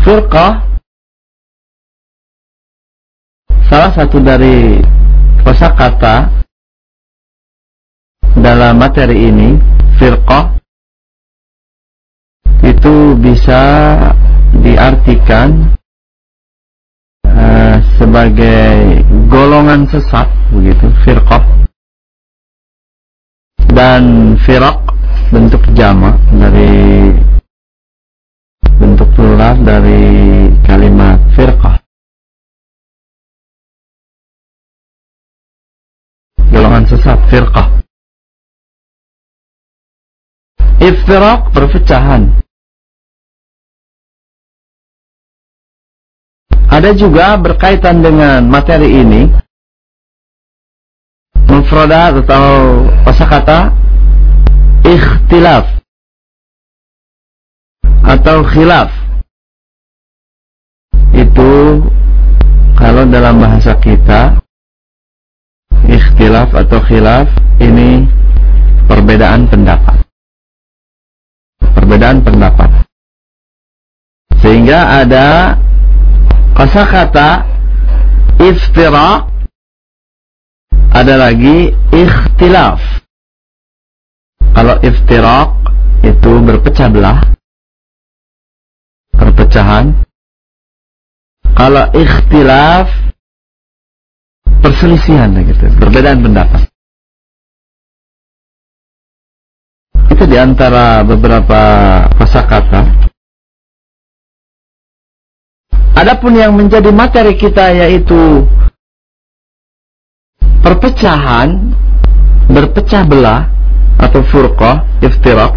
firqah salah satu dari kosakata dalam materi ini firqah itu bisa diartikan uh, sebagai golongan sesat begitu firqah dan firaq bentuk jama dari plural dari kalimat firqah. Golongan sesat firqah. Iftiraq perpecahan. Ada juga berkaitan dengan materi ini. Mufradat atau kosakata ikhtilaf. Atau khilaf itu kalau dalam bahasa kita ikhtilaf atau khilaf ini perbedaan pendapat. Perbedaan pendapat. Sehingga ada kosakata iftira ada lagi ikhtilaf. Kalau iftiraq itu berpecah belah perpecahan. Kalau ikhtilaf perselisihan gitu, perbedaan pendapat. Itu di antara beberapa kosakata. Adapun yang menjadi materi kita yaitu perpecahan, berpecah belah atau furqah, iftiraq.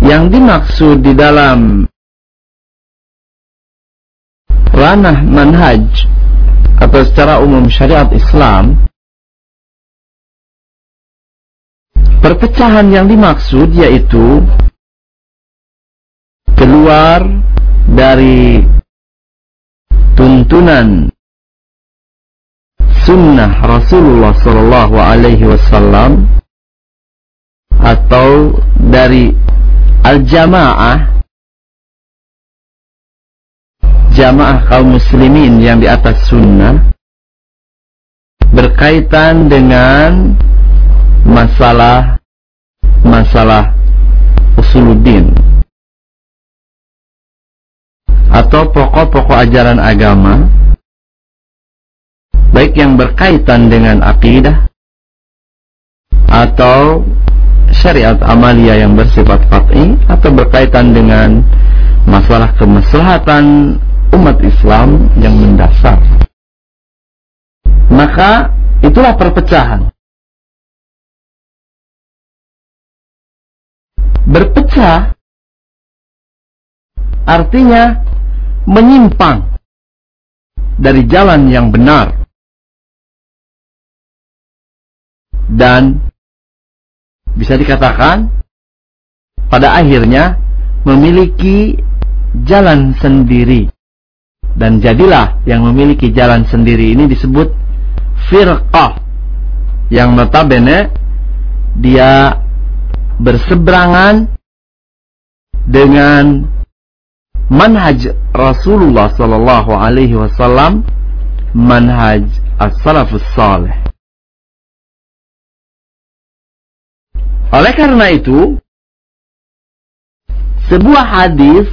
Yang dimaksud di dalam ranah manhaj atau secara umum syariat Islam perpecahan yang dimaksud yaitu keluar dari tuntunan sunnah Rasulullah Sallallahu Alaihi Wasallam atau dari al-jamaah jamaah kaum muslimin yang di atas sunnah berkaitan dengan masalah masalah usuluddin atau pokok-pokok ajaran agama baik yang berkaitan dengan akidah atau syariat amalia yang bersifat qat'i atau berkaitan dengan masalah kemaslahatan umat Islam yang mendasar. Maka itulah perpecahan. Berpecah artinya menyimpang dari jalan yang benar. Dan bisa dikatakan pada akhirnya memiliki jalan sendiri dan jadilah yang memiliki jalan sendiri ini disebut firqah. Yang notabene dia berseberangan dengan manhaj Rasulullah sallallahu alaihi wasallam manhaj as-salafus salih. Oleh karena itu sebuah hadis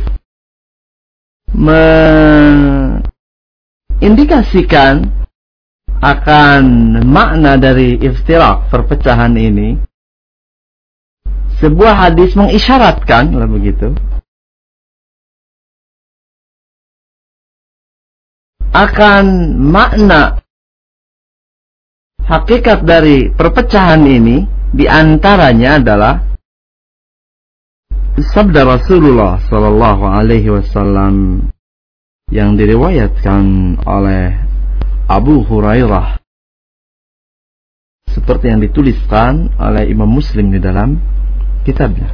mengindikasikan akan makna dari iftirak perpecahan ini sebuah hadis mengisyaratkan lah begitu akan makna hakikat dari perpecahan ini di antaranya adalah sabda Rasulullah Sallallahu Alaihi Wasallam yang diriwayatkan oleh Abu Hurairah seperti yang dituliskan oleh Imam Muslim di dalam kitabnya.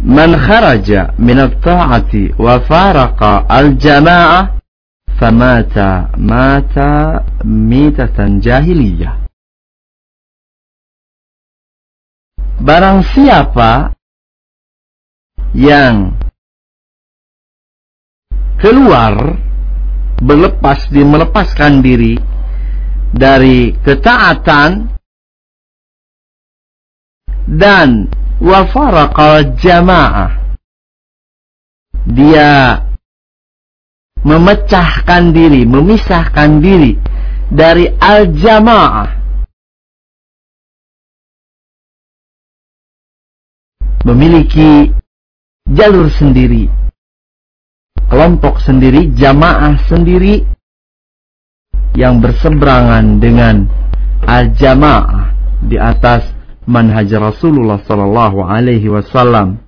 Man kharaja min at-ta'ati wa faraqa al-jama'ah famata mata mitatan jahiliyah. Barang siapa yang keluar berlepas di melepaskan diri dari ketaatan dan wafaraqal jamaah dia memecahkan diri memisahkan diri dari al-jamaah memiliki jalur sendiri kelompok sendiri jamaah sendiri yang berseberangan dengan al-jamaah di atas manhaj Rasulullah sallallahu alaihi wasallam.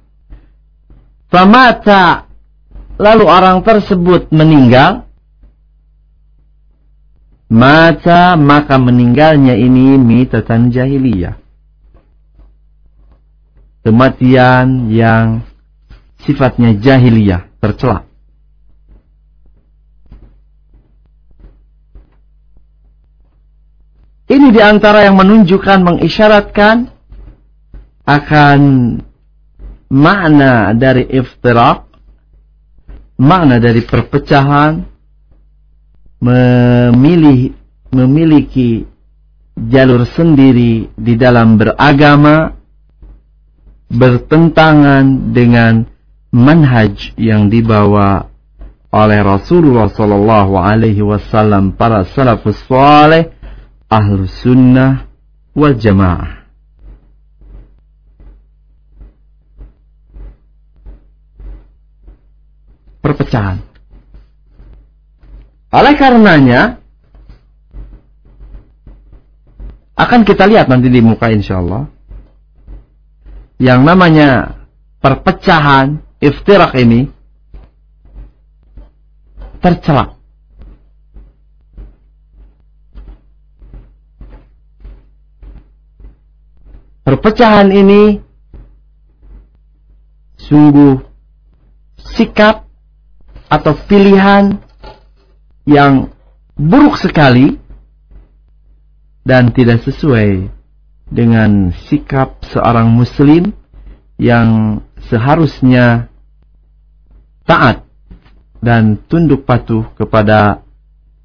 Famata lalu orang tersebut meninggal mata maka meninggalnya ini mitatan jahiliyah. Kematian yang sifatnya jahiliyah tercela. Ini di antara yang menunjukkan, mengisyaratkan akan makna dari iftirak, makna dari perpecahan, memilih, memiliki jalur sendiri di dalam beragama, bertentangan dengan manhaj yang dibawa oleh Rasulullah Sallallahu Alaihi Wasallam para salafus saleh ahlu sunnah wal jamaah. Perpecahan. Oleh karenanya, akan kita lihat nanti di muka insya Allah, yang namanya perpecahan iftirak ini tercelak perpecahan ini sungguh sikap atau pilihan yang buruk sekali dan tidak sesuai dengan sikap seorang muslim yang seharusnya taat dan tunduk patuh kepada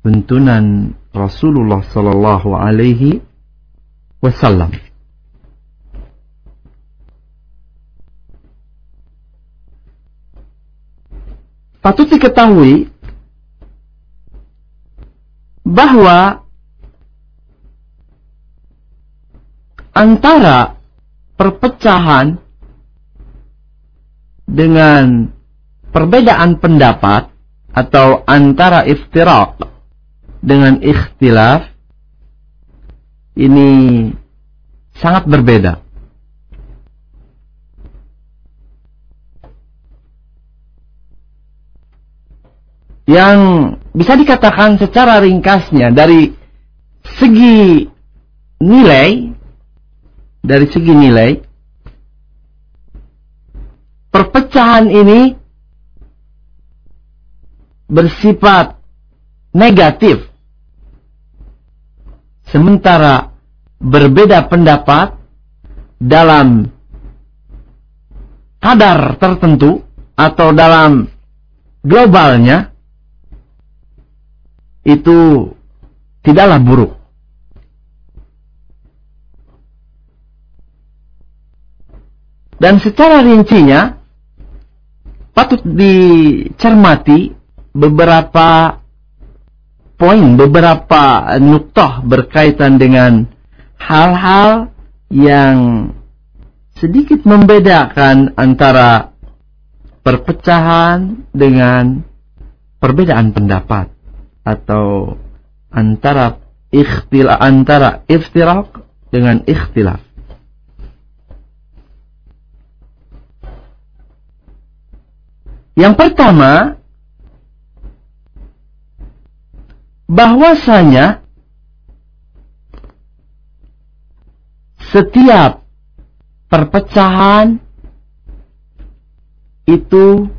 tuntunan Rasulullah sallallahu alaihi wasallam. patut diketahui bahwa antara perpecahan dengan perbedaan pendapat atau antara iftirak dengan ikhtilaf ini sangat berbeda. yang bisa dikatakan secara ringkasnya dari segi nilai dari segi nilai perpecahan ini bersifat negatif sementara berbeda pendapat dalam kadar tertentu atau dalam globalnya itu tidaklah buruk. Dan secara rincinya patut dicermati beberapa poin, beberapa nuktah berkaitan dengan hal-hal yang sedikit membedakan antara perpecahan dengan perbedaan pendapat atau antara ikhtilaf antara iftirak dengan ikhtilaf. Yang pertama bahwasanya setiap perpecahan itu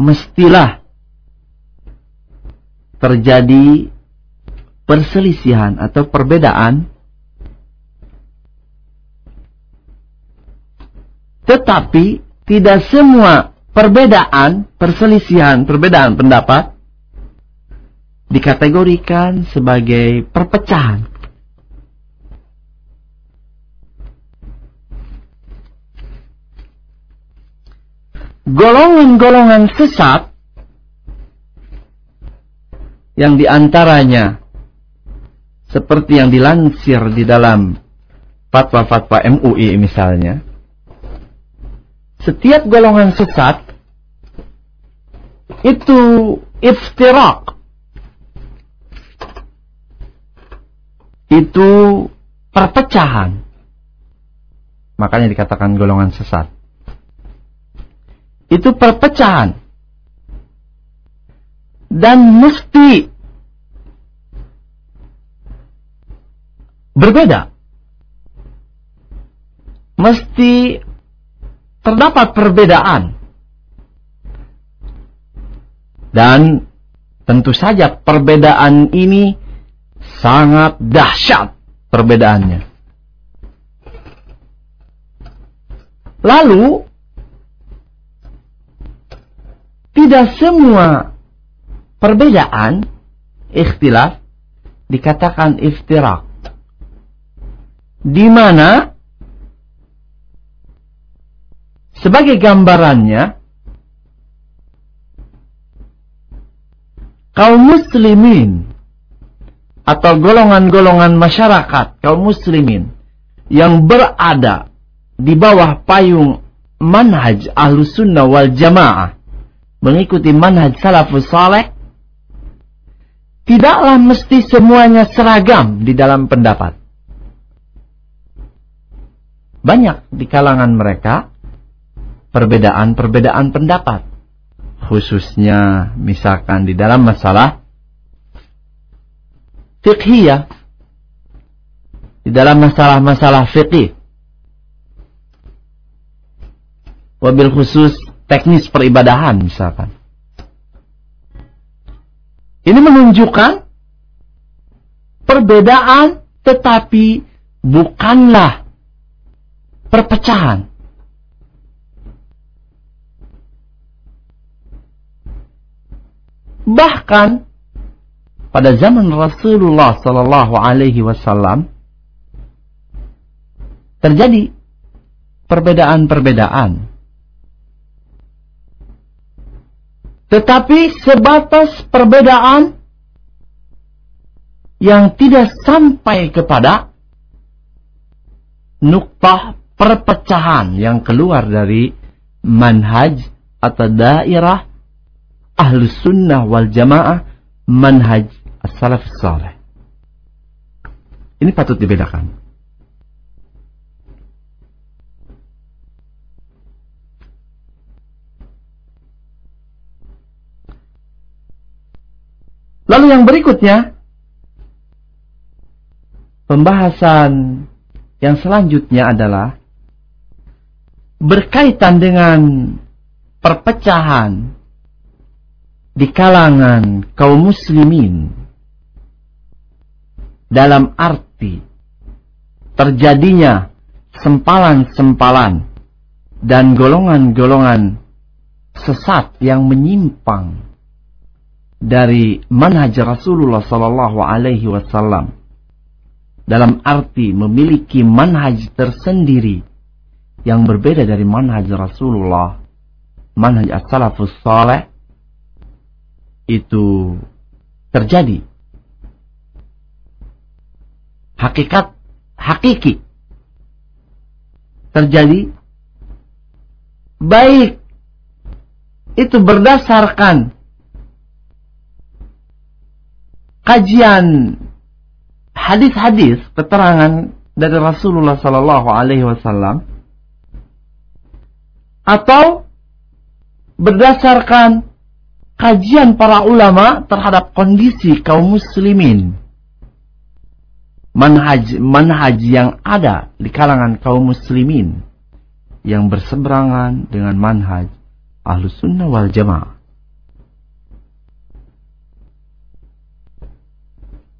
mestilah terjadi perselisihan atau perbedaan. Tetapi tidak semua perbedaan, perselisihan, perbedaan pendapat dikategorikan sebagai perpecahan. Golongan-golongan sesat yang di antaranya seperti yang dilansir di dalam fatwa-fatwa MUI misalnya, setiap golongan sesat itu iftirak. Itu perpecahan. Makanya dikatakan golongan sesat. Itu perpecahan. Dan mesti berbeda. Mesti terdapat perbedaan. Dan tentu saja perbedaan ini sangat dahsyat perbedaannya. Lalu tidak semua perbedaan ikhtilaf dikatakan iftirak. Di mana sebagai gambarannya kaum muslimin atau golongan-golongan masyarakat kaum muslimin yang berada di bawah payung manhaj ahlu sunnah wal jamaah mengikuti manhaj salafus saleh tidaklah mesti semuanya seragam di dalam pendapat. Banyak di kalangan mereka perbedaan-perbedaan pendapat khususnya misalkan di dalam masalah fiqhiyah di dalam masalah-masalah fiqih. Wabil khusus teknis peribadahan misalkan. Ini menunjukkan perbedaan tetapi bukanlah perpecahan Bahkan pada zaman Rasulullah Sallallahu Alaihi Wasallam terjadi perbedaan-perbedaan. Tetapi sebatas perbedaan yang tidak sampai kepada nuktah perpecahan yang keluar dari manhaj atau daerah ahlu sunnah wal jamaah manhaj as-salaf salih. Ini patut dibedakan. Lalu yang berikutnya, pembahasan yang selanjutnya adalah berkaitan dengan perpecahan di kalangan kaum muslimin. Dalam arti terjadinya sempalan-sempalan dan golongan-golongan sesat yang menyimpang dari manhaj Rasulullah sallallahu alaihi wasallam. Dalam arti memiliki manhaj tersendiri yang berbeda dari manhaj Rasulullah manhaj as-salafus salih itu terjadi. Hakikat hakiki terjadi baik itu berdasarkan kajian hadis-hadis keterangan dari Rasulullah Sallallahu Alaihi Wasallam atau berdasarkan kajian para ulama terhadap kondisi kaum muslimin. Manhaj, manhaj yang ada di kalangan kaum muslimin yang berseberangan dengan manhaj ahlus sunnah wal jamaah.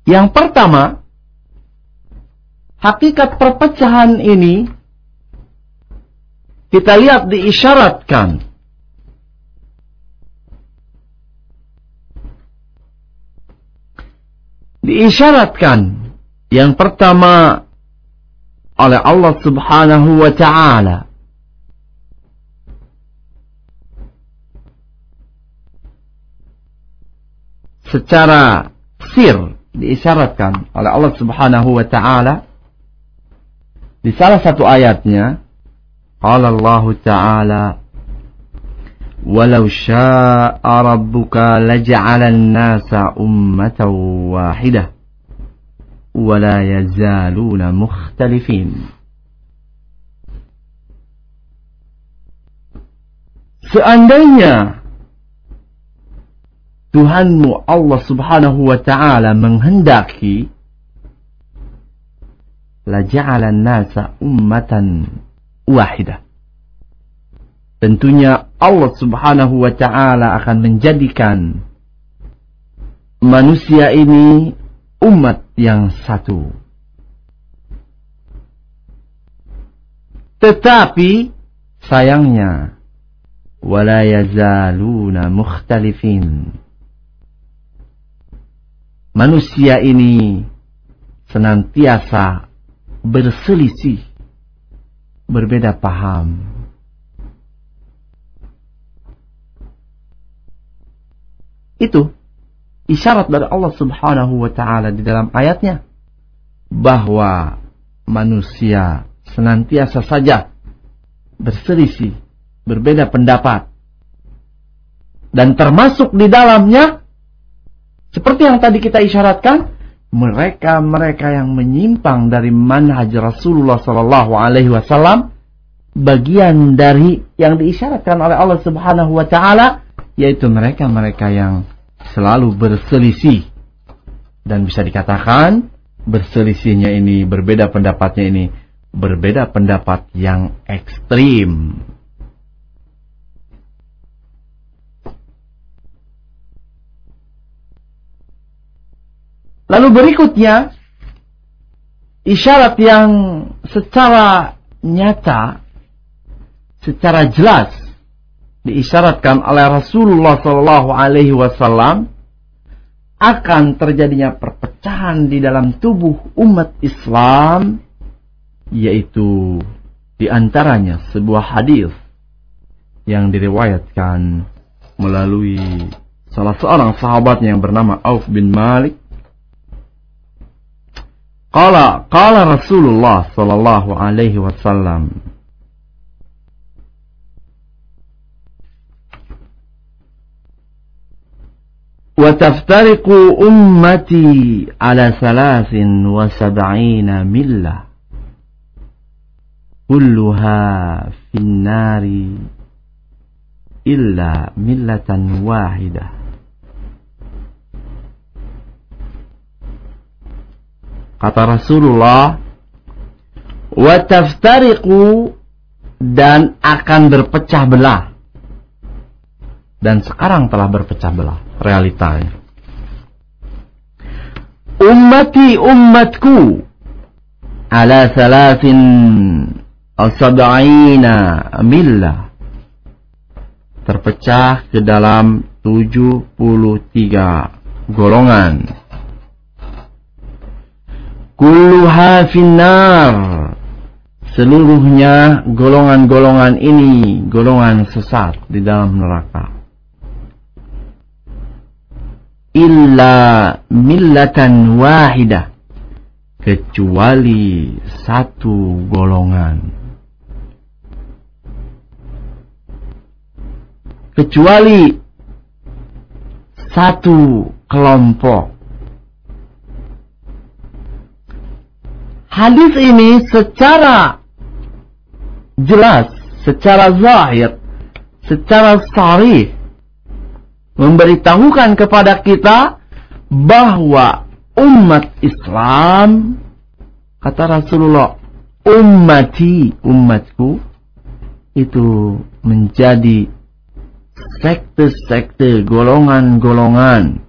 Yang pertama, hakikat perpecahan ini kita lihat diisyaratkan diisyaratkan. Yang pertama oleh Allah Subhanahu wa taala. Secara sir diisyaratkan oleh Allah Subhanahu wa taala. Di salah satu ayatnya qala Allah taala ولو شاء ربك لجعل الناس أمة واحدة ولا يزالون مختلفين Seandainya Tuhanmu Allah subhanahu wa ta'ala menghendaki Laja'alan nasa ummatan wahidah Tentunya Allah subhanahu wa ta'ala akan menjadikan manusia ini umat yang satu. Tetapi sayangnya wala yazaluna mukhtalifin. Manusia ini senantiasa berselisih, berbeda paham. Itu isyarat dari Allah Subhanahu wa taala di dalam ayatnya bahwa manusia senantiasa saja berselisih, berbeda pendapat. Dan termasuk di dalamnya seperti yang tadi kita isyaratkan, mereka-mereka yang menyimpang dari manhaj Rasulullah Sallallahu Alaihi Wasallam bagian dari yang diisyaratkan oleh Allah Subhanahu Wa Taala yaitu mereka-mereka yang selalu berselisih dan bisa dikatakan berselisihnya ini berbeda pendapatnya ini berbeda pendapat yang ekstrim. Lalu berikutnya isyarat yang secara nyata secara jelas diisyaratkan oleh Rasulullah Shallallahu Alaihi Wasallam akan terjadinya perpecahan di dalam tubuh umat Islam, yaitu di antaranya sebuah hadis yang diriwayatkan melalui salah seorang sahabatnya yang bernama Auf bin Malik. Qala qala Rasulullah sallallahu alaihi wasallam wa taftariqu ummati ala salasin wa sab'ina millah kulluha finnari illa millatan kata Rasulullah wa dan akan berpecah belah. Dan sekarang telah berpecah belah realitanya. Ummati ummatku ala salasin al-sab'ina terpecah ke dalam 73 golongan. Kulluha finnar seluruhnya golongan-golongan ini golongan sesat di dalam neraka illa millatan wahidah. Kecuali satu golongan. Kecuali satu kelompok. Hadis ini secara jelas secara zahir secara sarih memberitahukan kepada kita bahwa umat Islam kata Rasulullah ummati umatku itu menjadi sekte-sekte golongan-golongan.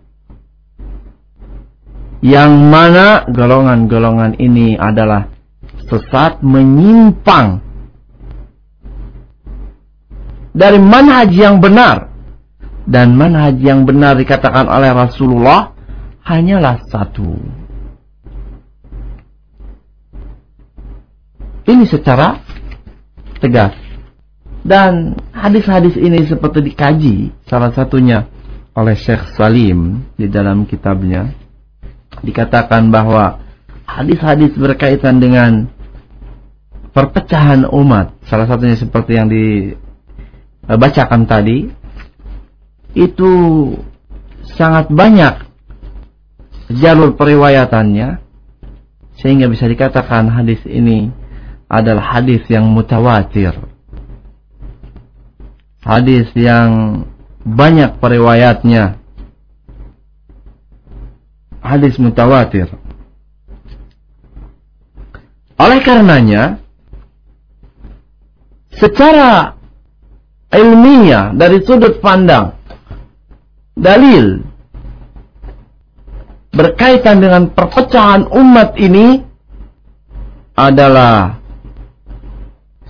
Yang mana golongan-golongan ini adalah sesat menyimpang dari manhaj yang benar dan manhaj yang benar dikatakan oleh Rasulullah hanyalah satu. Ini secara tegas. Dan hadis-hadis ini seperti dikaji salah satunya oleh Syekh Salim di dalam kitabnya dikatakan bahwa hadis-hadis berkaitan dengan perpecahan umat salah satunya seperti yang dibacakan tadi itu sangat banyak jalur periwayatannya sehingga bisa dikatakan hadis ini adalah hadis yang mutawatir. Hadis yang banyak periwayatnya. Hadis mutawatir. Oleh karenanya secara ilmiah dari sudut pandang dalil. Berkaitan dengan perpecahan umat ini adalah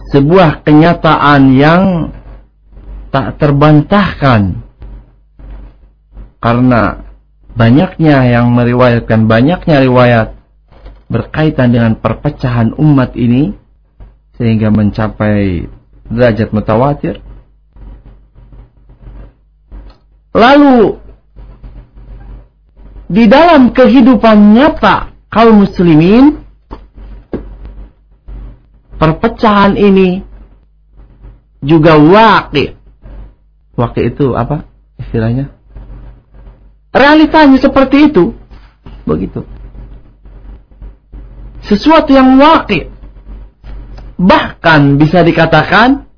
sebuah kenyataan yang tak terbantahkan. Karena banyaknya yang meriwayatkan banyaknya riwayat berkaitan dengan perpecahan umat ini sehingga mencapai derajat mutawatir lalu di dalam kehidupan nyata kaum muslimin perpecahan ini juga wakil Wakil itu apa istilahnya? Realitanya seperti itu. Begitu. Sesuatu yang wakil. Bahkan bisa dikatakan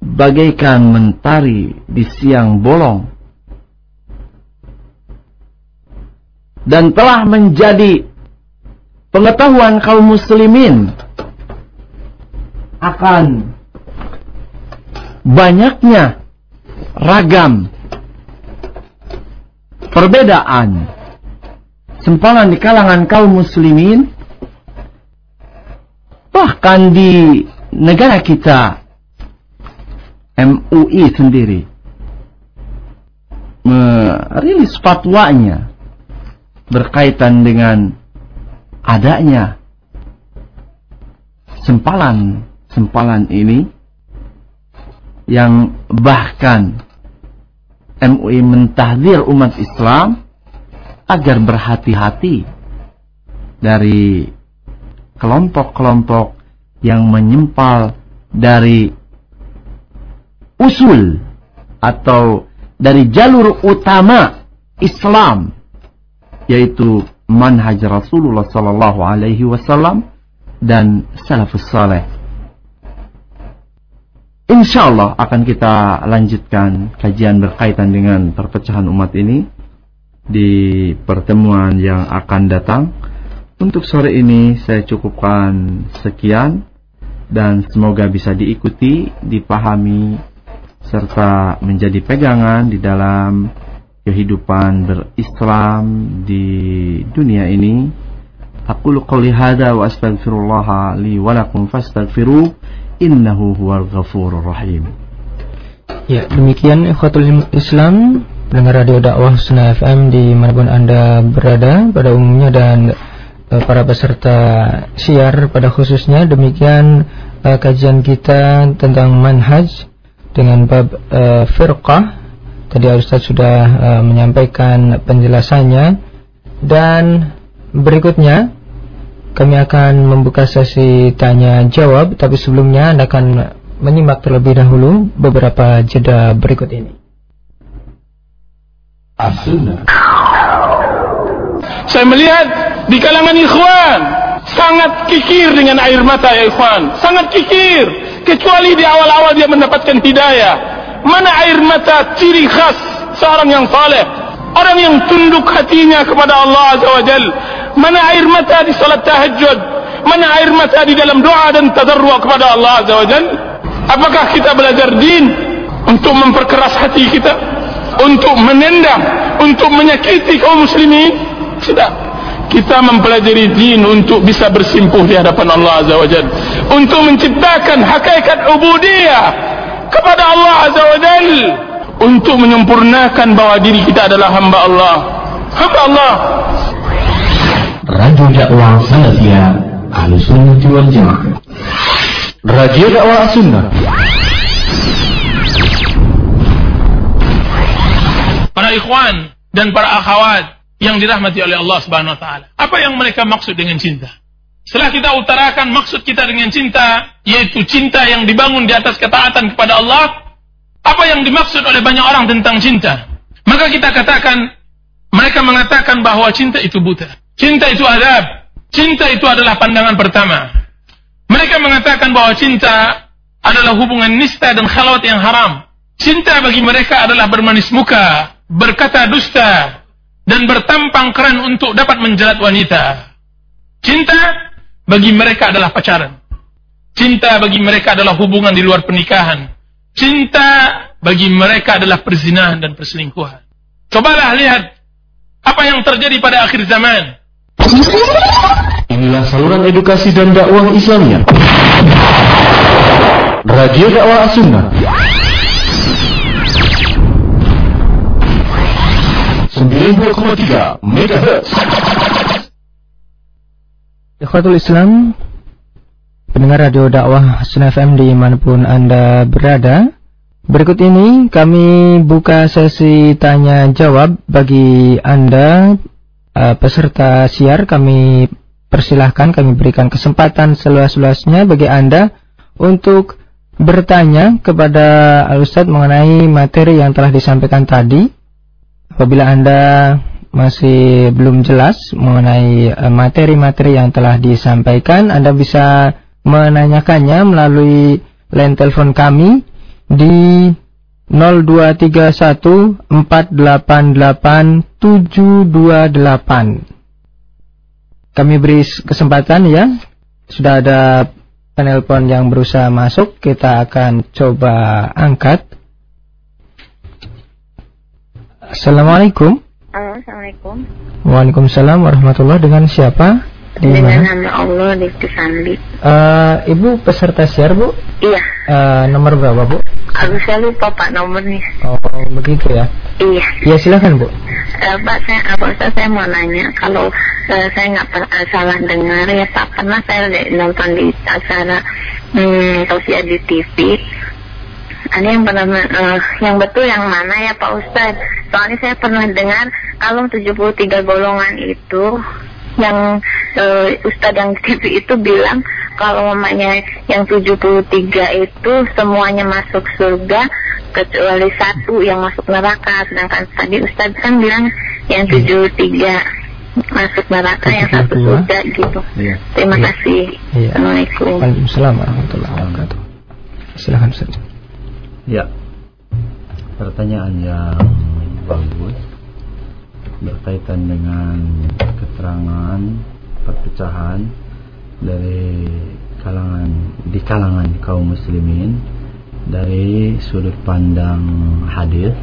bagaikan mentari di siang bolong. Dan telah menjadi pengetahuan kaum muslimin akan banyaknya ragam perbedaan sempalan di kalangan kaum muslimin bahkan di negara kita MUI sendiri. Merilis fatwanya berkaitan dengan adanya sempalan-sempalan ini yang bahkan MUI mentahdir umat Islam agar berhati-hati dari kelompok-kelompok yang menyempal dari usul atau dari jalur utama Islam yaitu manhaj Rasulullah sallallahu alaihi wasallam dan salafus saleh Insya Allah akan kita lanjutkan kajian berkaitan dengan perpecahan umat ini di pertemuan yang akan datang. Untuk sore ini saya cukupkan sekian dan semoga bisa diikuti, dipahami serta menjadi pegangan di dalam kehidupan berislam di dunia ini. Aku qouli hadza wa astaghfirullah li wa lakum fastaghfiruh innahu huwal ghafurur rahim. Ya, demikian ikhwatul Islam pendengar radio dakwah Sunnah FM di mana pun Anda berada pada umumnya dan uh, para peserta siar pada khususnya demikian uh, kajian kita tentang manhaj dengan bab uh, firqah. Tadi Ustaz sudah uh, menyampaikan penjelasannya. Dan berikutnya kami akan membuka sesi tanya jawab. Tapi sebelumnya Anda akan menyimak terlebih dahulu beberapa jeda berikut ini. Saya melihat di kalangan ikhwan sangat kikir dengan air mata ya ikhwan, sangat kikir kecuali di awal-awal dia mendapatkan hidayah. Mana air mata ciri khas seorang yang saleh, orang yang tunduk hatinya kepada Allah Azza wa Jalla mana air mata di salat tahajud mana air mata di dalam doa dan tadarru kepada Allah azza wajal apakah kita belajar din untuk memperkeras hati kita? Untuk menendang? Untuk menyakiti kaum muslimin? Tidak. Kita mempelajari din untuk bisa bersimpuh di hadapan Allah azza wajal untuk menciptakan hakikat ubudiyah kepada Allah azza wajal untuk menyempurnakan bahwa diri kita adalah hamba Allah hamba Allah. Radio dakwah Salafiyah Ahlussunnah wal Jamaah. Radio dakwah Sunnah. Para ikhwan dan para akhwat yang dirahmati oleh Allah Subhanahu wa taala. Apa yang mereka maksud dengan cinta? Setelah kita utarakan maksud kita dengan cinta, yaitu cinta yang dibangun di atas ketaatan kepada Allah, apa yang dimaksud oleh banyak orang tentang cinta? Maka kita katakan, mereka mengatakan bahwa cinta itu buta. Cinta itu adab. Cinta itu adalah pandangan pertama. Mereka mengatakan bahwa cinta adalah hubungan nista dan khalwat yang haram. Cinta bagi mereka adalah bermanis muka, berkata dusta, dan bertampang keren untuk dapat menjelat wanita. Cinta bagi mereka adalah pacaran. Cinta bagi mereka adalah hubungan di luar pernikahan. Cinta bagi mereka adalah perzinahan dan perselingkuhan. Cobalah lihat apa yang terjadi pada akhir zaman. Inilah saluran edukasi dan dakwah Islamnya. Radio dakwah Sunnah. 92,3 MHz. Ikhwatul Islam Pendengar radio dakwah Sun FM di mana pun Anda berada. Berikut ini kami buka sesi tanya jawab bagi Anda. Uh, peserta siar kami persilahkan kami berikan kesempatan seluas-luasnya bagi Anda untuk bertanya kepada Al Ustadz mengenai materi yang telah disampaikan tadi. Apabila Anda masih belum jelas mengenai eh, materi-materi yang telah disampaikan, Anda bisa menanyakannya melalui line telepon kami di 0231488 Kami beri kesempatan ya. Sudah ada penelpon yang berusaha masuk, kita akan coba angkat. Assalamualaikum. Halo, Assalamualaikum. Waalaikumsalam warahmatullah. Dengan siapa? Di Dengan mana? nama Allah di Sandi. Eh, Ibu peserta share Bu. Iya, Eh, nomor berapa Bu? aku saya lupa Pak nomornya. Oh begitu ya. Iya, Ya silakan Bu. Eh, Pak saya apa Ustaz, saya mau nanya kalau eh, saya nggak pernah salah dengar ya Pak pernah saya nonton di acara hmm, tausiah di TV. Ada yang pernah eh, yang betul yang mana ya Pak Ustaz? Soalnya saya pernah dengar kalau 73 golongan itu yang eh, Ustadz yang TV itu bilang kalau mamanya yang 73 itu semuanya masuk surga kecuali satu yang masuk neraka sedangkan tadi Ustadz kan bilang yang 73 masuk neraka yang satu 72. surga gitu Iya. terima Iya. kasih Iya. Assalamualaikum Waalaikumsalam warahmatullahi wabarakatuh. Silakan Ustaz. Ya. Pertanyaan yang bagus berkaitan dengan keterangan perpecahan dari kalangan di kalangan kaum muslimin dari sudut pandang hadis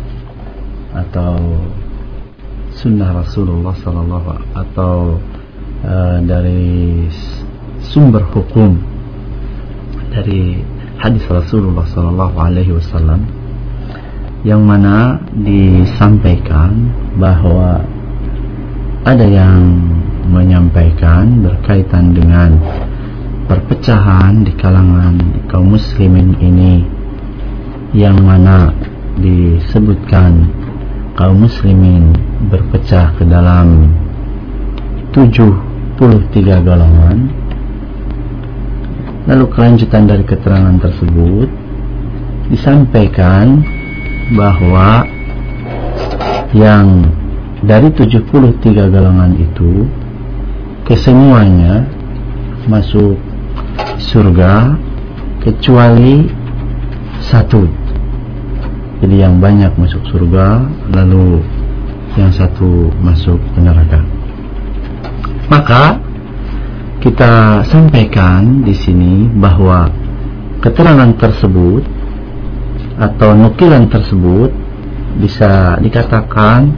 atau sunnah Rasulullah sallallahu atau eh, dari sumber hukum dari hadis Rasulullah sallallahu alaihi wasallam yang mana disampaikan bahwa ada yang menyampaikan berkaitan dengan perpecahan di kalangan kaum muslimin ini yang mana disebutkan kaum muslimin berpecah ke dalam 73 golongan lalu kelanjutan dari keterangan tersebut disampaikan bahwa yang dari 73 golongan itu kesemuanya masuk surga kecuali satu. Jadi yang banyak masuk surga lalu yang satu masuk neraka. Maka kita sampaikan di sini bahwa keterangan tersebut atau nukilan tersebut bisa dikatakan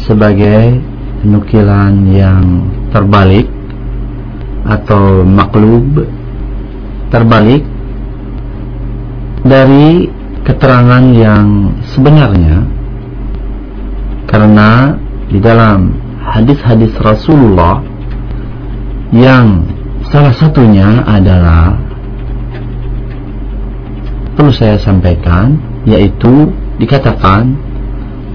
sebagai nukilan yang terbalik atau maklub terbalik dari keterangan yang sebenarnya. Karena di dalam hadis-hadis Rasulullah yang salah satunya adalah perlu saya sampaikan yaitu dikatakan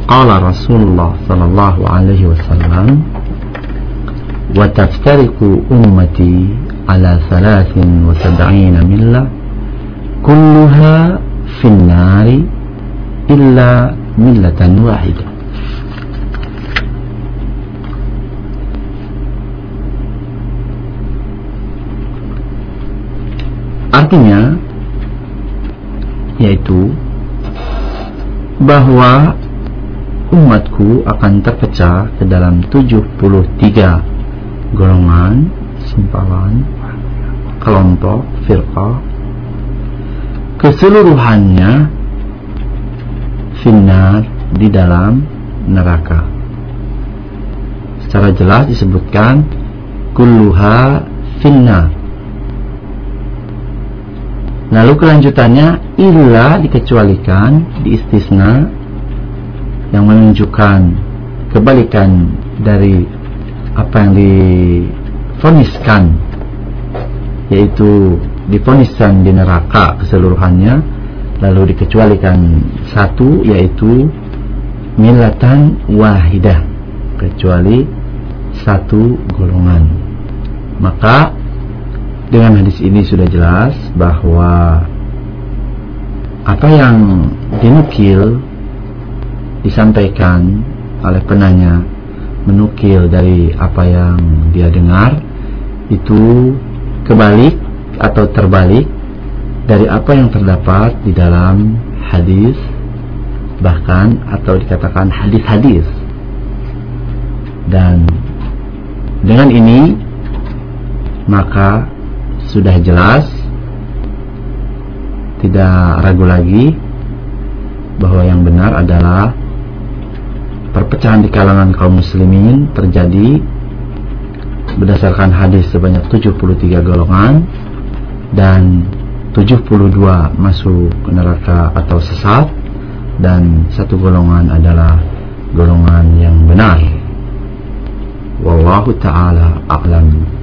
qala Rasulullah sallallahu alaihi wasallam wa taftariqu ummati ala 73 millah kulluha fin nari illa millatan wahidah Artinya yaitu bahwa umatku akan terpecah ke dalam 73 golongan, simpalan, kelompok, firqah keseluruhannya finnar di dalam neraka. Secara jelas disebutkan kulluha finnar Lalu kelanjutannya illa dikecualikan di istisna yang menunjukkan kebalikan dari apa yang difoniskan yaitu difoniskan di neraka keseluruhannya lalu dikecualikan satu yaitu milatan wahidah kecuali satu golongan. Maka dengan hadis ini sudah jelas bahwa apa yang dinukil disampaikan oleh penanya menukil dari apa yang dia dengar itu kebalik atau terbalik dari apa yang terdapat di dalam hadis bahkan atau dikatakan hadis-hadis. Dan dengan ini maka sudah jelas tidak ragu lagi bahwa yang benar adalah perpecahan di kalangan kaum muslimin terjadi berdasarkan hadis sebanyak 73 golongan dan 72 masuk ke neraka atau sesat dan satu golongan adalah golongan yang benar. Wallahu taala a'lam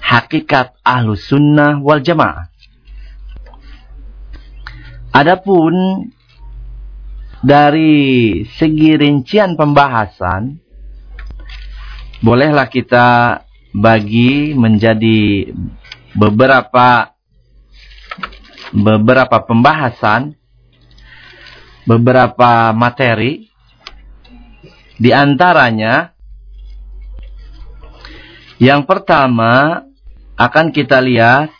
hakikat ahlu sunnah wal jamaah. Adapun dari segi rincian pembahasan, bolehlah kita bagi menjadi beberapa beberapa pembahasan, beberapa materi, di antaranya yang pertama akan kita lihat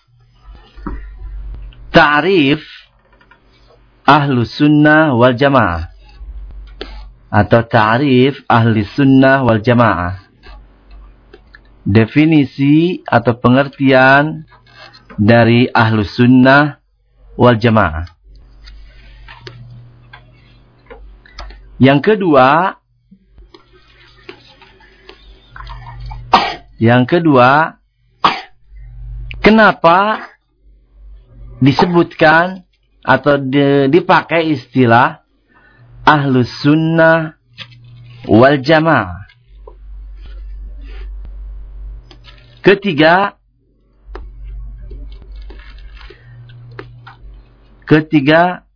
ta'rif ahlu sunnah wal jamaah. Atau ta'rif ahli sunnah wal jamaah. Definisi atau pengertian dari ahlu sunnah wal jamaah. Yang kedua yang kedua Kenapa disebutkan atau dipakai istilah ahlus sunnah wal jamaah? Ketiga, ketiga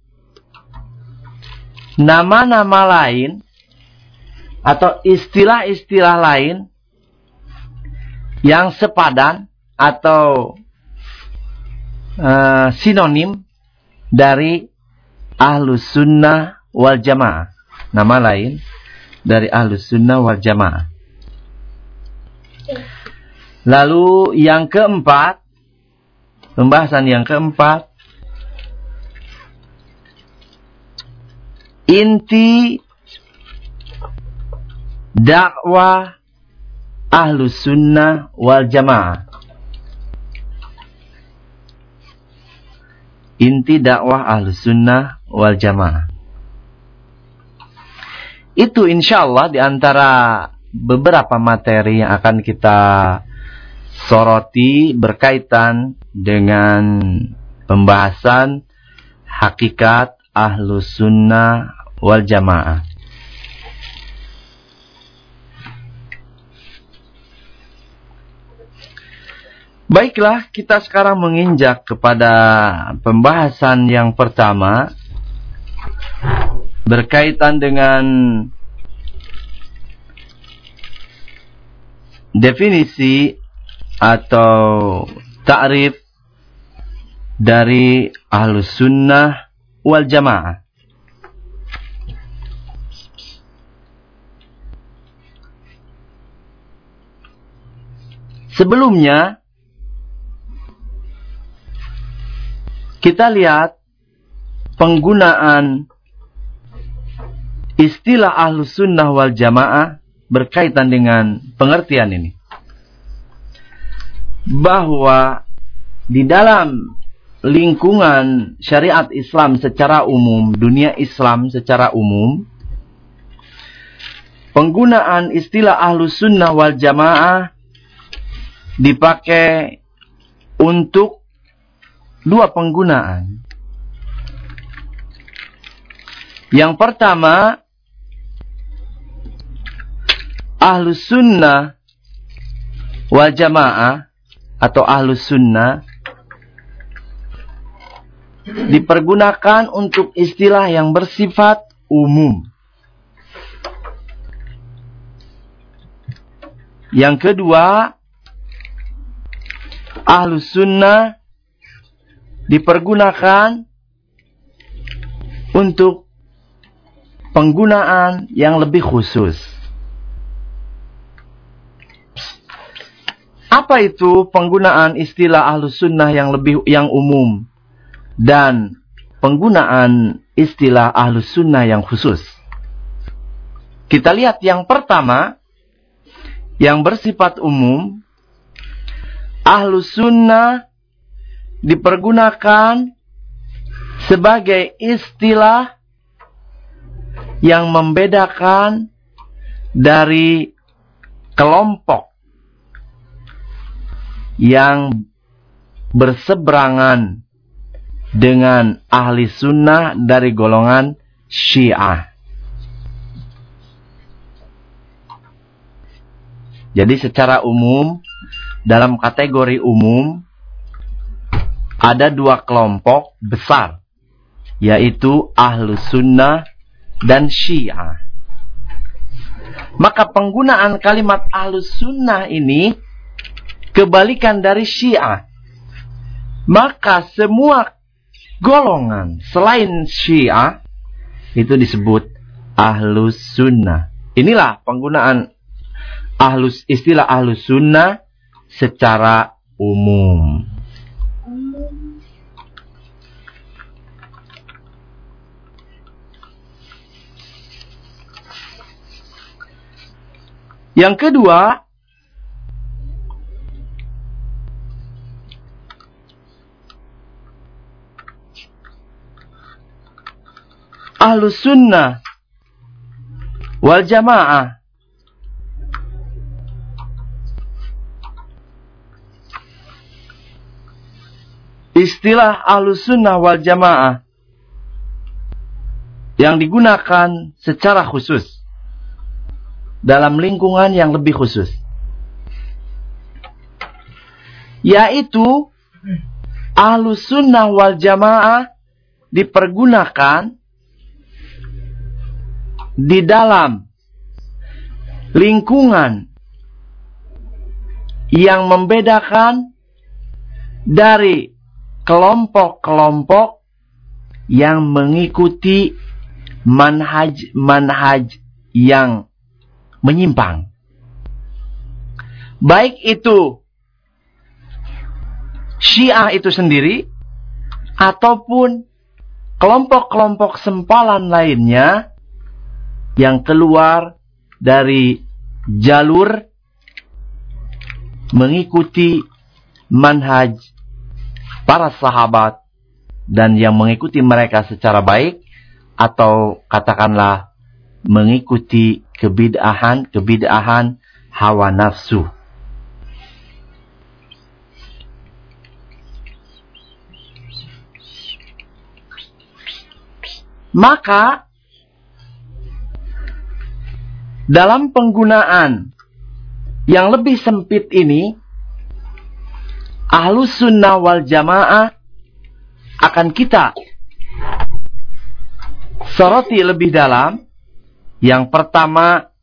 nama-nama lain atau istilah-istilah lain yang sepadan atau uh, sinonim dari ahlus sunnah wal jamaah. Nama lain dari ahlus sunnah wal jamaah. Lalu yang keempat, pembahasan yang keempat, inti dakwah ahlus sunnah wal jamaah. Inti dakwah ahlus sunnah wal jamaah. Itu insya Allah di antara beberapa materi yang akan kita soroti berkaitan dengan pembahasan hakikat ahlus sunnah wal jamaah. Baiklah, kita sekarang menginjak kepada pembahasan yang pertama berkaitan dengan definisi atau ta'rif dari ahlus sunnah wal jamaah. Sebelumnya kita lihat penggunaan istilah ahlus sunnah wal jamaah berkaitan dengan pengertian ini. Bahwa di dalam lingkungan syariat Islam secara umum, dunia Islam secara umum, penggunaan istilah ahlus sunnah wal jamaah dipakai untuk dua penggunaan. Yang pertama, ahlus sunnah wal jamaah atau ahlus sunnah dipergunakan untuk istilah yang bersifat umum. Yang kedua, ahlus sunnah dipergunakan untuk penggunaan yang lebih khusus. Apa itu penggunaan istilah ahlus sunnah yang lebih yang umum dan penggunaan istilah ahlus sunnah yang khusus? Kita lihat yang pertama yang bersifat umum ahlus sunnah dipergunakan sebagai istilah yang membedakan dari kelompok yang berseberangan dengan ahli sunnah dari golongan syiah. Jadi secara umum, dalam kategori umum, ada dua kelompok besar, yaitu ahlu sunnah dan syiah. Maka penggunaan kalimat ahlu sunnah ini kebalikan dari syiah. Maka semua golongan selain syiah itu disebut ahlu sunnah. Inilah penggunaan ahlus istilah ahlu sunnah secara umum. Yang kedua, Ahlus Sunnah wal Jamaah. Istilah Ahlus Sunnah wal Jamaah yang digunakan secara khusus dalam lingkungan yang lebih khusus. Yaitu ahlus sunnah wal jamaah dipergunakan di dalam lingkungan yang membedakan dari kelompok-kelompok yang mengikuti manhaj-manhaj yang menyimpang. Baik itu Syiah itu sendiri ataupun kelompok-kelompok sempalan lainnya yang keluar dari jalur mengikuti manhaj para sahabat dan yang mengikuti mereka secara baik atau katakanlah mengikuti kebid'ahan kebid'ahan hawa nafsu. Maka dalam penggunaan yang lebih sempit ini ahlus sunnah wal jamaah akan kita soroti lebih dalam. Yang pertama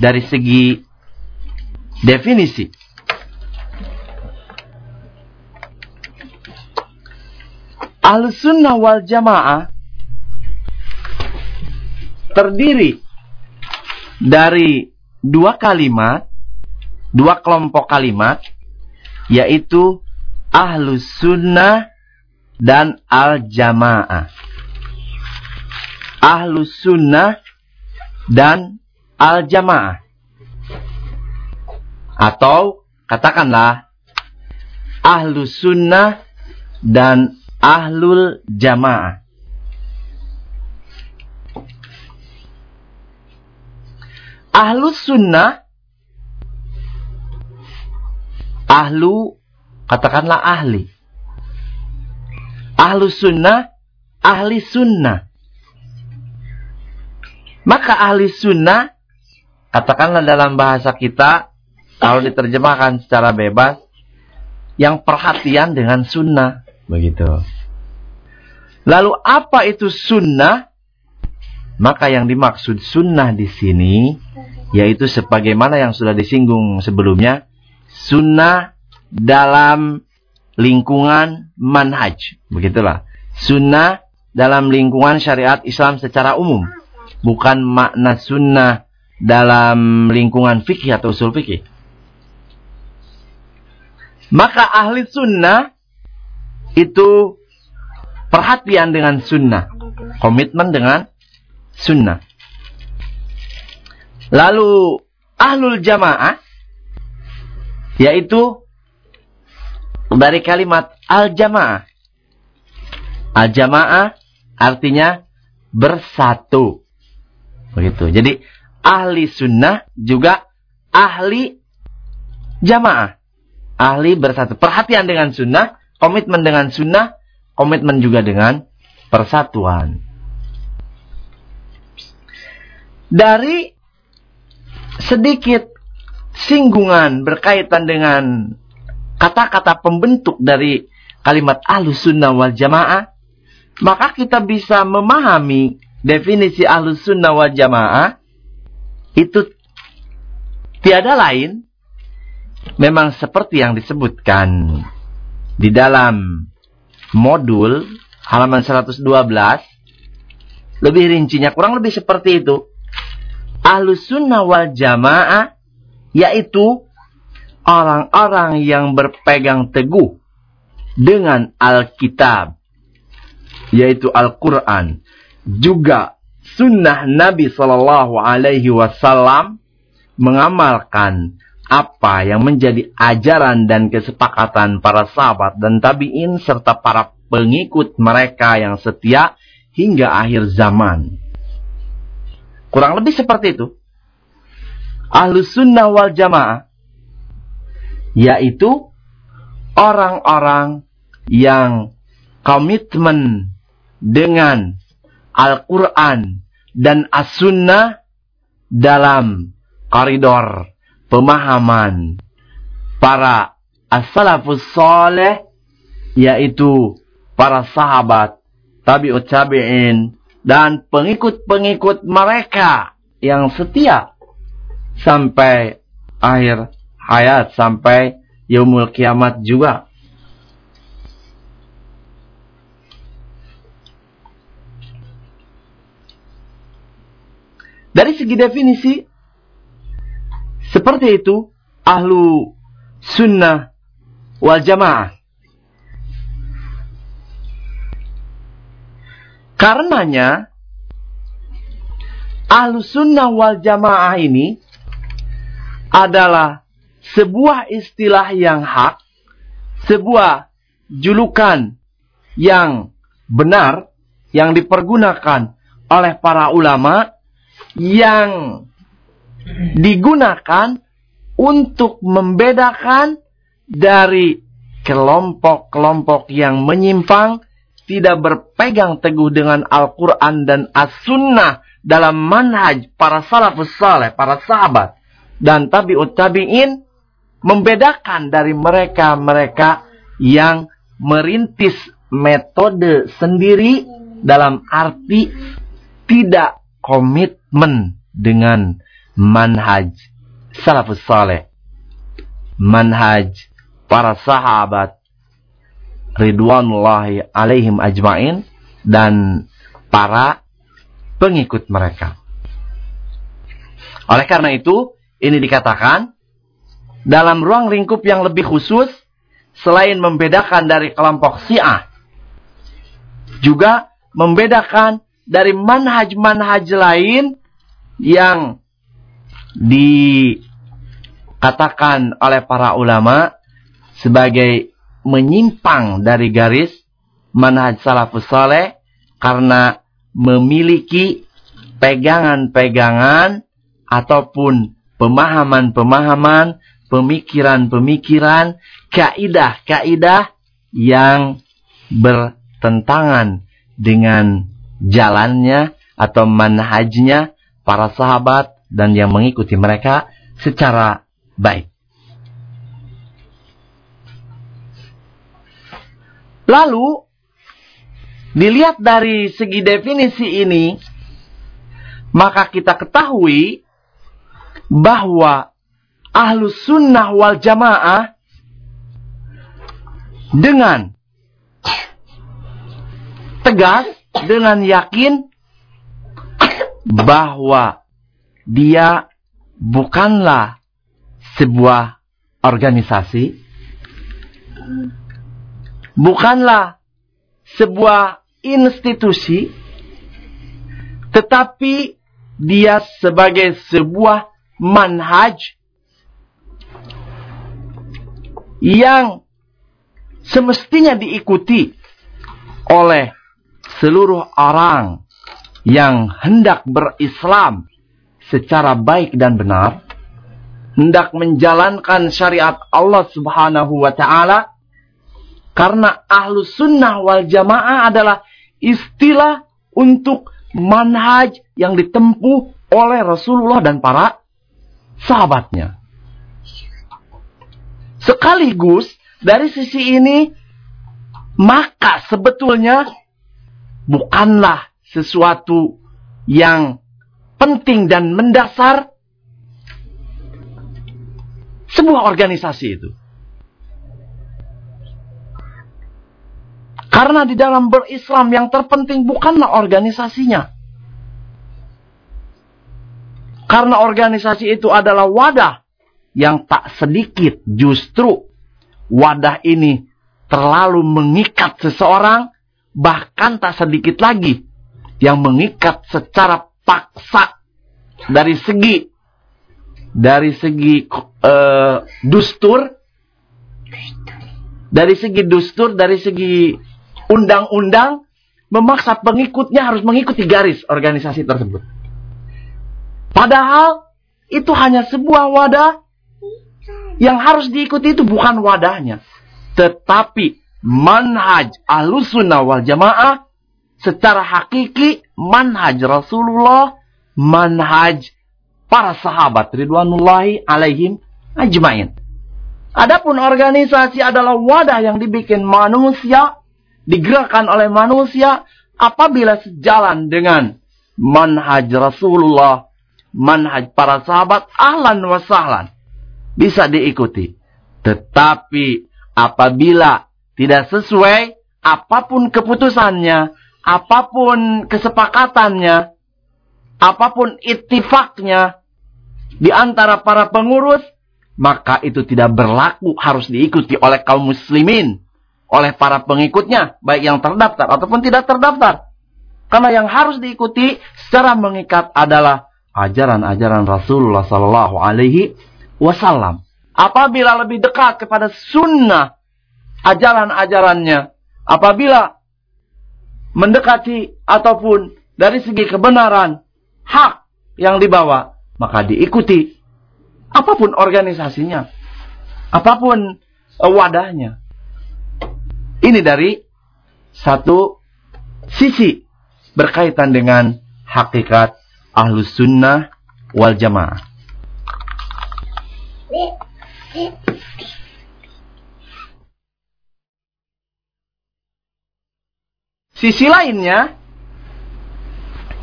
dari segi definisi. Ahlus sunnah wal jamaah terdiri dari dua kalimat, dua kelompok kalimat, yaitu ahlus sunnah dan al jamaah ahlus sunnah dan al jamaah. Atau katakanlah ahlus sunnah dan ahlul jamaah. Ahlus sunnah ahlu katakanlah ahli. Ahlus sunnah ahli sunnah. Maka ahli sunnah, katakanlah dalam bahasa kita, kalau diterjemahkan secara bebas, yang perhatian dengan sunnah. Begitu. Lalu apa itu sunnah? Maka yang dimaksud sunnah di sini, yaitu sebagaimana yang sudah disinggung sebelumnya, sunnah dalam lingkungan manhaj. Begitulah. Sunnah dalam lingkungan syariat Islam secara umum bukan makna sunnah dalam lingkungan fikih atau usul fikih. Maka ahli sunnah itu perhatian dengan sunnah. Komitmen dengan sunnah. Lalu ahlul jamaah yaitu dari kalimat al-jamaah. Al-jamaah artinya bersatu. Begitu. Jadi ahli sunnah juga ahli jamaah. Ahli bersatu. Perhatian dengan sunnah, komitmen dengan sunnah, komitmen juga dengan persatuan. Dari sedikit singgungan berkaitan dengan kata-kata pembentuk dari kalimat ahlu sunnah wal jamaah, maka kita bisa memahami definisi ahlus sunnah wal jamaah itu tiada lain memang seperti yang disebutkan di dalam modul halaman 112 lebih rincinya kurang lebih seperti itu. Ahlus sunnah wal jamaah yaitu orang-orang yang berpegang teguh dengan Alkitab yaitu Al-Quran juga sunnah Nabi Shallallahu Alaihi Wasallam mengamalkan apa yang menjadi ajaran dan kesepakatan para sahabat dan tabiin serta para pengikut mereka yang setia hingga akhir zaman. Kurang lebih seperti itu. Ahlus sunnah wal jamaah yaitu orang-orang yang komitmen dengan Al-Quran dan As-Sunnah dalam koridor pemahaman para as-salafus soleh yaitu para sahabat tabi'ut tabi'in dan pengikut-pengikut mereka yang setia sampai akhir hayat sampai yaumul kiamat juga Dari segi definisi, seperti itu ahlu sunnah wal jamaah. Karenanya, ahlu sunnah wal jamaah ini adalah sebuah istilah yang hak, sebuah julukan yang benar, yang dipergunakan oleh para ulama yang digunakan untuk membedakan dari kelompok-kelompok yang menyimpang, tidak berpegang teguh dengan Al-Quran dan As-Sunnah dalam manhaj para salafus saleh, para sahabat, dan tabi'ut tabi'in, membedakan dari mereka-mereka yang merintis metode sendiri dalam arti tidak komitmen dengan manhaj salafus saleh manhaj para sahabat ridwanullahi alaihim ajmain dan para pengikut mereka. Oleh karena itu, ini dikatakan dalam ruang lingkup yang lebih khusus selain membedakan dari kelompok Syiah juga membedakan dari manhaj-manhaj lain yang dikatakan oleh para ulama sebagai menyimpang dari garis manhaj salafus saleh karena memiliki pegangan-pegangan ataupun pemahaman-pemahaman, pemikiran-pemikiran, kaidah-kaidah yang bertentangan dengan jalannya atau manhajnya para sahabat dan yang mengikuti mereka secara baik. Lalu dilihat dari segi definisi ini, maka kita ketahui bahwa ahlus sunnah wal jamaah dengan tegas, dengan yakin bahwa dia bukanlah sebuah organisasi, bukanlah sebuah institusi, tetapi dia sebagai sebuah manhaj yang semestinya diikuti oleh seluruh orang yang hendak berislam secara baik dan benar, hendak menjalankan syariat Allah Subhanahu wa taala karena ahlu sunnah wal jamaah adalah istilah untuk manhaj yang ditempuh oleh Rasulullah dan para sahabatnya. Sekaligus dari sisi ini maka sebetulnya bukanlah sesuatu yang penting dan mendasar sebuah organisasi itu. Karena di dalam berislam yang terpenting bukanlah organisasinya. Karena organisasi itu adalah wadah yang tak sedikit justru wadah ini terlalu mengikat seseorang bahkan tak sedikit lagi yang mengikat secara paksa dari segi dari segi uh, dustur. Dari segi dustur dari segi undang-undang memaksa pengikutnya harus mengikuti garis organisasi tersebut. Padahal itu hanya sebuah wadah. Yang harus diikuti itu bukan wadahnya. Tetapi manhaj alusunnah wal jamaah secara hakiki manhaj Rasulullah, manhaj para sahabat ridwanullahi alaihim ajmain. Adapun organisasi adalah wadah yang dibikin manusia, digerakkan oleh manusia apabila sejalan dengan manhaj Rasulullah manhaj para sahabat ahlan wa sahlan. Bisa diikuti. Tetapi apabila tidak sesuai, apa pun keputusannya, apa pun kesepakatannya, apa pun ittifaknya di antara para pengurus, maka itu tidak berlaku harus diikuti oleh kaum muslimin, oleh para pengikutnya, baik yang terdaftar ataupun tidak terdaftar. Karena yang harus diikuti secara mengikat adalah ajaran-ajaran Rasulullah Sallallahu Alaihi Wasallam. Apabila lebih dekat kepada sunnah ajaran-ajarannya, apabila mendekati ataupun dari segi kebenaran hak yang dibawa, maka diikuti apa pun organisasinya, apa pun wadahnya. Ini dari satu sisi berkaitan dengan hakikat ahlus sunnah wal jamaah. Sisi lainnya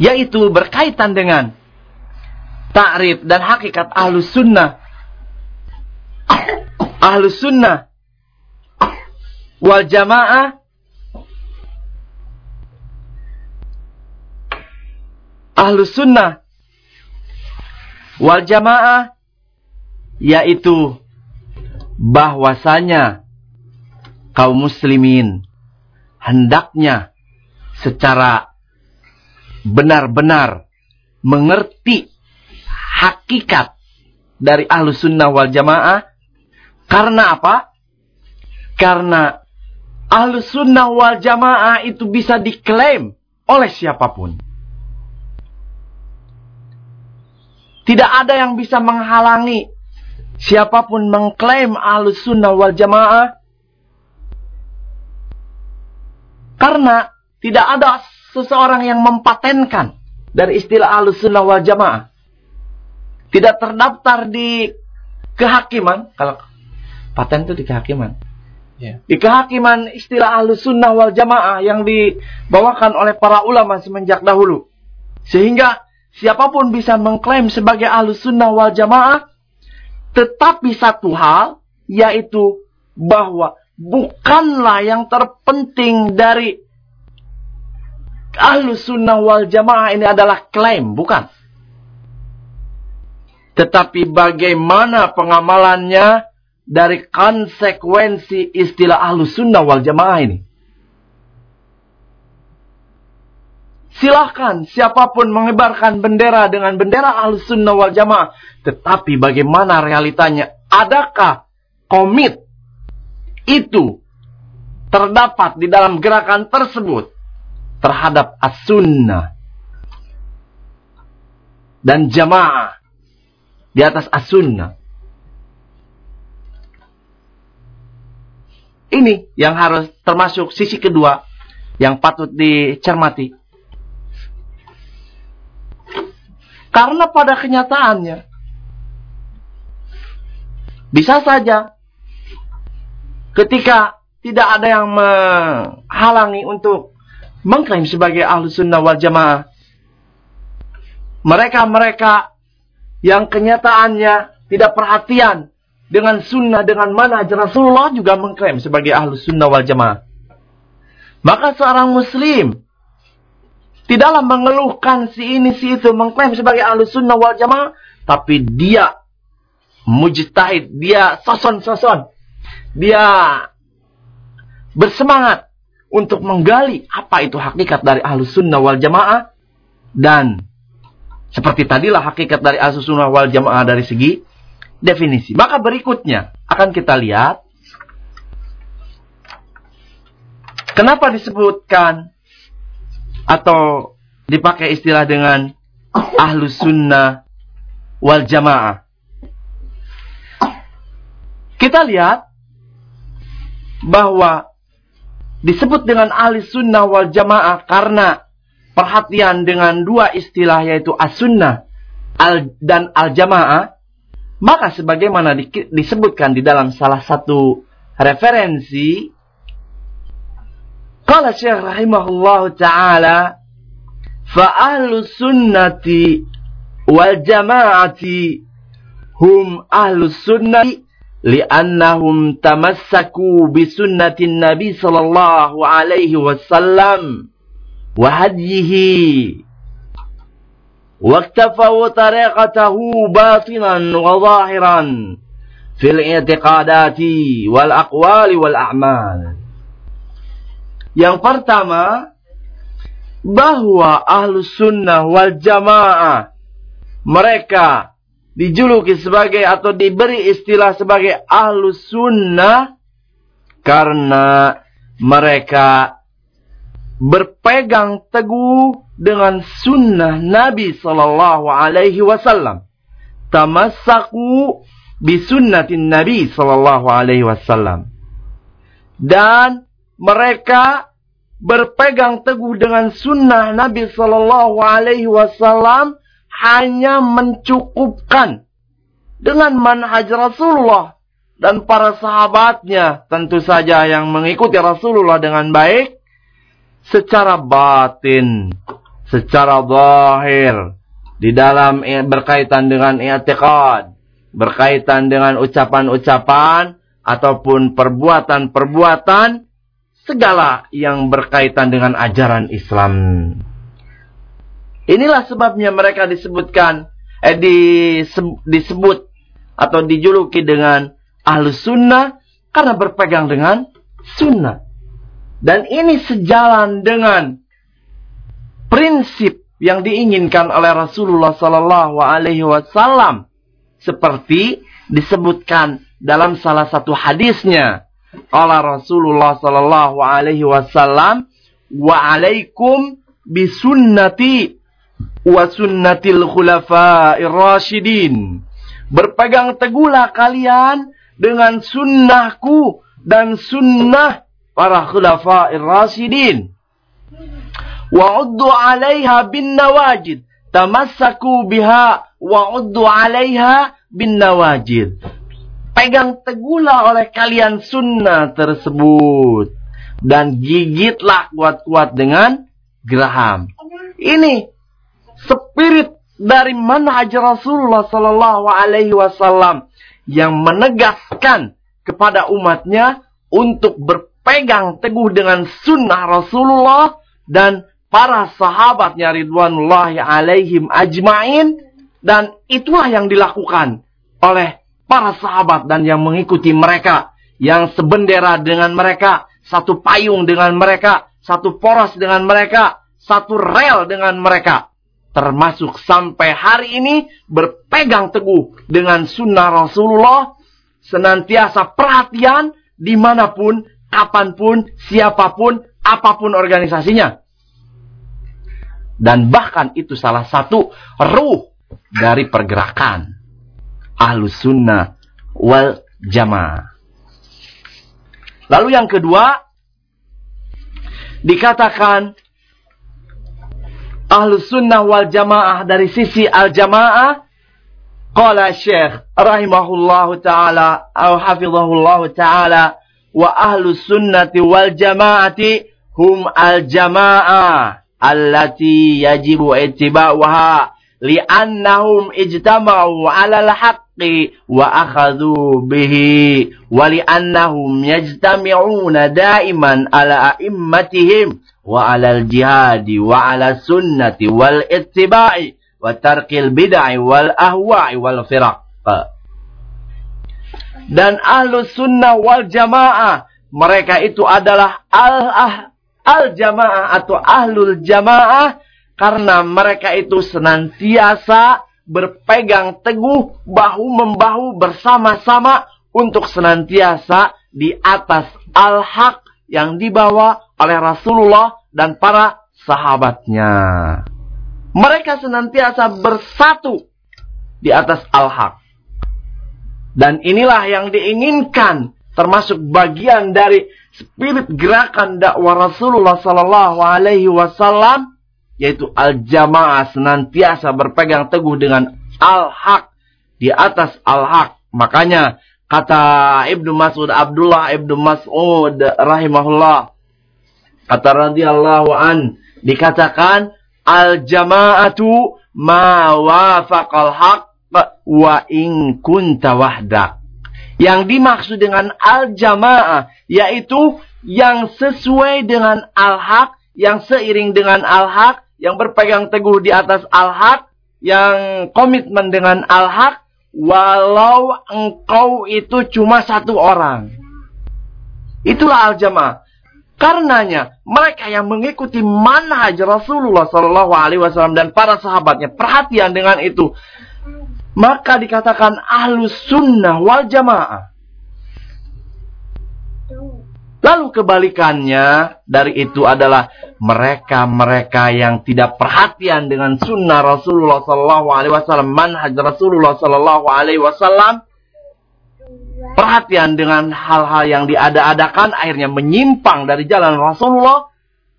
yaitu berkaitan dengan ta'rif dan hakikat ahlus sunnah. Ahlus sunnah wal jamaah ahlus sunnah wal jamaah yaitu bahwasanya kaum muslimin hendaknya secara benar-benar mengerti hakikat dari ahlu sunnah wal jamaah karena apa? Karena ahlu sunnah wal jamaah itu bisa diklaim oleh siapa pun. Tidak ada yang bisa menghalangi siapa pun mengklaim ahlu sunnah wal jamaah karena tidak ada seseorang yang mempatenkan dari istilah ahlu sunnah wal jamaah. Tidak terdaftar di kehakiman. Kalau paten itu di kehakiman. Yeah. di kehakiman istilah ahlu sunnah wal jamaah yang dibawakan oleh para ulama semenjak dahulu. Sehingga siapa pun bisa mengklaim sebagai ahlu sunnah wal jamaah tetapi satu hal yaitu bahwa bukanlah yang terpenting dari ahlu sunnah wal jamaah ini adalah klaim bukan tetapi bagaimana pengamalannya dari konsekuensi istilah ahlu sunnah wal jamaah ini. Silahkan siapa pun mengibarkan bendera dengan bendera ahlu sunnah wal jamaah. Tetapi bagaimana realitanya? Adakah komit itu terdapat di dalam gerakan tersebut terhadap as-sunnah dan jamaah di atas as-sunnah. Ini yang harus termasuk sisi kedua yang patut dicermati. Karena pada kenyataannya bisa saja ketika tidak ada yang menghalangi untuk mengklaim sebagai ahlu sunnah wal jamaah. Mereka-mereka yang kenyataannya tidak perhatian dengan sunnah, dengan mana Rasulullah juga mengklaim sebagai ahlu sunnah wal jamaah. Maka seorang muslim tidaklah mengeluhkan si ini si itu mengklaim sebagai ahlu sunnah wal jamaah, tapi dia mujtahid, dia soson-soson, dia bersemangat untuk menggali apa itu hakikat dari ahlu sunnah wal jamaah dan seperti tadilah hakikat dari sunnah wal jamaah dari segi definisi. Maka berikutnya akan kita lihat kenapa disebutkan atau dipakai istilah dengan ahlu sunnah wal jamaah. Kita lihat bahwa disebut dengan ahli sunnah wal jamaah karena perhatian dengan dua istilah yaitu as-sunnah al dan al-jamaah, maka sebagaimana di, disebutkan di dalam salah satu referensi qala Syekh rahimahullah taala fa ahlu sunnati wal jamaati hum ahlu sunnati li'annahum tamassaku bi sunnatin nabi sallallahu alaihi wasallam وهديه واكتفوا طريقته باطنا وظاهرا في الاعتقادات والأقوال والأعمال Yang pertama, bahwa ahlu sunnah wal jamaah mereka dijuluki sebagai atau diberi istilah sebagai ahlu sunnah karena mereka berpegang teguh dengan sunnah Nabi Sallallahu Alaihi Wasallam. Tamassaku sunnatin Nabi Sallallahu Alaihi Wasallam. Dan mereka berpegang teguh dengan sunnah Nabi Sallallahu Alaihi Wasallam hanya mencukupkan dengan manhaj Rasulullah dan para sahabatnya tentu saja yang mengikuti Rasulullah dengan baik secara batin, secara zahir, di dalam berkaitan dengan i'tiqad, berkaitan dengan ucapan-ucapan ataupun perbuatan-perbuatan segala yang berkaitan dengan ajaran Islam. Inilah sebabnya mereka disebutkan eh, disebut atau dijuluki dengan ahlu sunnah karena berpegang dengan sunnah. Dan ini sejalan dengan prinsip yang diinginkan oleh Rasulullah Sallallahu Alaihi Wasallam, seperti disebutkan dalam salah satu hadisnya. Qala Rasulullah Sallallahu Alaihi Wasallam, wa alaikum bisunnati wa sunnatil khulafa'ir rasyidin. Berpegang teguhlah kalian dengan sunnahku dan sunnah para khulafa'ir rasyidin. Wa'uddu 'alaiha bin nawajid. Tamassaku biha wa'uddu 'alaiha bin nawajid. Pegang teguhlah oleh kalian sunnah tersebut dan gigitlah kuat-kuat dengan geraham. Ini spirit dari manhaj Rasulullah sallallahu alaihi wasallam yang menegaskan kepada umatnya untuk berpegang teguh dengan sunnah Rasulullah dan para sahabatnya ridwanullahi alaihim ajmain. Dan itulah yang dilakukan oleh para sahabat dan yang mengikuti mereka yang sebendera dengan mereka satu payung dengan mereka satu poros dengan mereka satu rel dengan mereka termasuk sampai hari ini berpegang teguh dengan sunnah Rasulullah senantiasa perhatian di mana pun, kapan pun, siapa pun, apa pun organisasinya. Dan bahkan itu salah satu ruh dari pergerakan ahlus sunnah wal jamaah. Lalu yang kedua, dikatakan ahlus sunnah wal jamaah dari sisi al jamaah قال الشيخ رحمه الله تعالى أو حفظه الله تعالى وأهل السنة والجماعة هم الجماعة التي يجب اتباعها li'annahum ijtama'u 'alal haqqi wa akhadhu bihi wa li'annahum yajtami'una da'iman 'ala a'immatihim wa السنة jihadi wa 'ala sunnati wal dan ahlu sunnah wal jamaah mereka itu adalah al ah al jamaah atau ahlul jamaah karena mereka itu senantiasa berpegang teguh bahu-membahu bersama-sama untuk senantiasa di atas al-haq yang dibawa oleh Rasulullah dan para sahabatnya. Mereka senantiasa bersatu di atas al-haq. Dan inilah yang diinginkan termasuk bagian dari spirit gerakan dakwah Rasulullah sallallahu alaihi wasallam yaitu al-jamaah senantiasa berpegang teguh dengan al-haq di atas al-haq. Makanya kata Ibnu Mas'ud Abdullah Ibnu Mas'ud rahimahullah kata radhiyallahu an dikatakan al-jama'atu ma wafaqal haqq wa in kunta wahdak. Yang dimaksud dengan al-jamaah yaitu yang sesuai dengan al-haq, yang seiring dengan al-haq, yang berpegang teguh di atas al-haq, yang komitmen dengan al-haq walau engkau itu cuma satu orang. Itulah al-jamaah. Karenanya mereka yang mengikuti manhaj Rasulullah Shallallahu Alaihi Wasallam dan para sahabatnya perhatian dengan itu, maka dikatakan ahlus sunnah wal jamaah. Lalu kebalikannya dari itu adalah mereka-mereka yang tidak perhatian dengan sunnah Rasulullah Sallallahu Alaihi Wasallam, manhaj Rasulullah Sallallahu Alaihi Wasallam, perhatian dengan hal-hal yang diada-adakan akhirnya menyimpang dari jalan Rasulullah.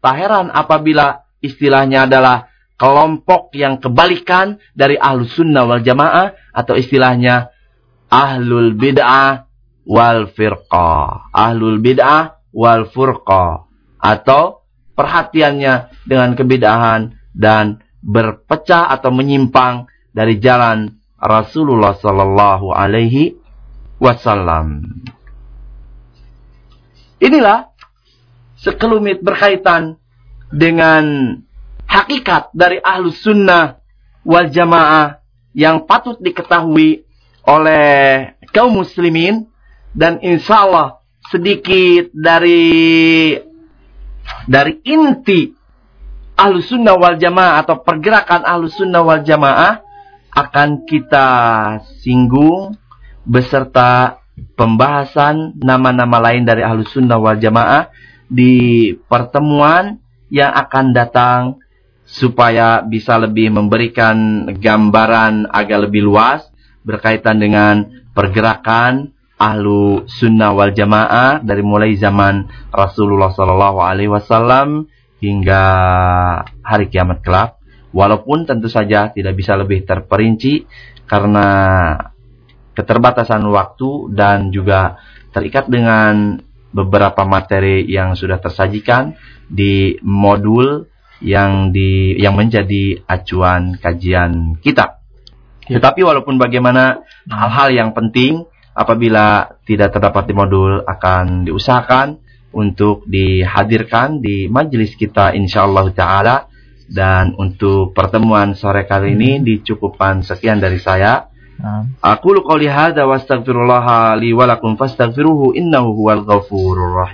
Tak heran apabila istilahnya adalah kelompok yang kebalikan dari ahlus sunnah wal jamaah atau istilahnya ahlul bid'ah wal firqah. Ahlul bid'ah wal furqah. Atau perhatiannya dengan kebidahan dan berpecah atau menyimpang dari jalan Rasulullah sallallahu alaihi wasallam. Inilah sekelumit berkaitan dengan hakikat dari ahlus sunnah wal jamaah yang patut diketahui oleh kaum muslimin dan insya Allah sedikit dari dari inti ahlus sunnah wal jamaah atau pergerakan ahlus sunnah wal jamaah akan kita singgung beserta pembahasan nama-nama lain dari ahlus sunnah wal jamaah di pertemuan yang akan datang supaya bisa lebih memberikan gambaran agak lebih luas berkaitan dengan pergerakan ahlu sunnah wal jamaah dari mulai zaman Rasulullah Sallallahu Alaihi Wasallam hingga hari kiamat kelak. Walaupun tentu saja tidak bisa lebih terperinci karena keterbatasan waktu dan juga terikat dengan beberapa materi yang sudah tersajikan di modul yang di yang menjadi acuan kajian kita. Ya. Tetapi walaupun bagaimana hal-hal yang penting apabila tidak terdapat di modul akan diusahakan untuk dihadirkan di majelis kita insyaallah taala dan untuk pertemuan sore kali ini hmm. dicukupkan sekian dari saya. Aku qouli hadza wa astaghfirullah li wa lakum fastaghfiruhu innahu huwal ghafurur rahim.